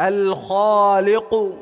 الخالق